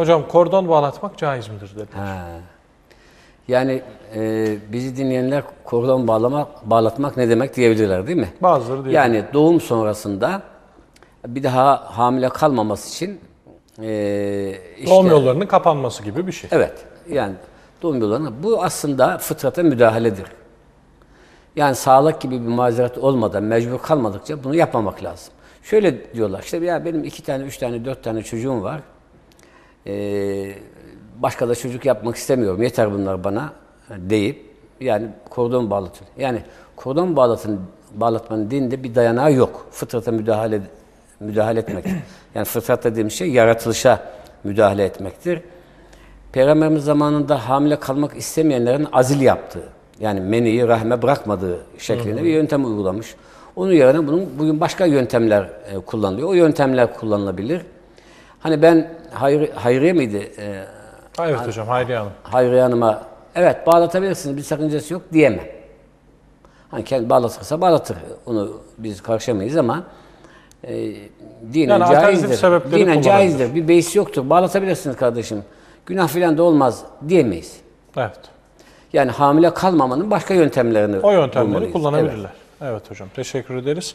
Hocam kordon bağlatmak caiz midir dedi. Ha. Yani e, bizi dinleyenler kordon bağlamak, bağlatmak ne demek diyebilirler değil mi? Bazıları diyor. Yani doğum sonrasında bir daha hamile kalmaması için e, işte, Doğum yollarının kapanması gibi bir şey. Evet. Yani doğum yollarına bu aslında fıtrata müdahaledir. Yani sağlık gibi bir mazeret olmadan, mecbur kalmadıkça bunu yapmamak lazım. Şöyle diyorlar işte ya benim iki tane, üç tane, dört tane çocuğum var. Ee, başka da çocuk yapmak istemiyorum. Yeter bunlar bana deyip yani kordon bağlatıyor. Yani kordon bağlatın, bağlatmanın dinde bir dayanağı yok. Fıtrata müdahale müdahale etmek. Yani fıtrat dediğim şey yaratılışa müdahale etmektir. Peygamberimiz zamanında hamile kalmak istemeyenlerin azil yaptığı, yani meniyi rahme bırakmadığı şeklinde bir yöntem uygulamış. Onun yerine bunun bugün başka yöntemler e, kullanılıyor. O yöntemler kullanılabilir. Hani ben Hayri, Hayriye miydi? E, Evet hocam Hayriye Hanım. Hayriye Hanım'a evet bağlatabilirsiniz bir sakıncası yok diyemem. Hani kendi bağlatırsa bağlatır. Onu biz karşılamayız ama e, dinen Yani caizdir. Dinen caizdir. Bir beis yoktur. Bağlatabilirsiniz kardeşim. Günah filan da olmaz diyemeyiz. Evet. Yani hamile kalmamanın başka yöntemlerini O yöntemleri bulmalıyız. kullanabilirler. Evet. evet hocam. Teşekkür ederiz.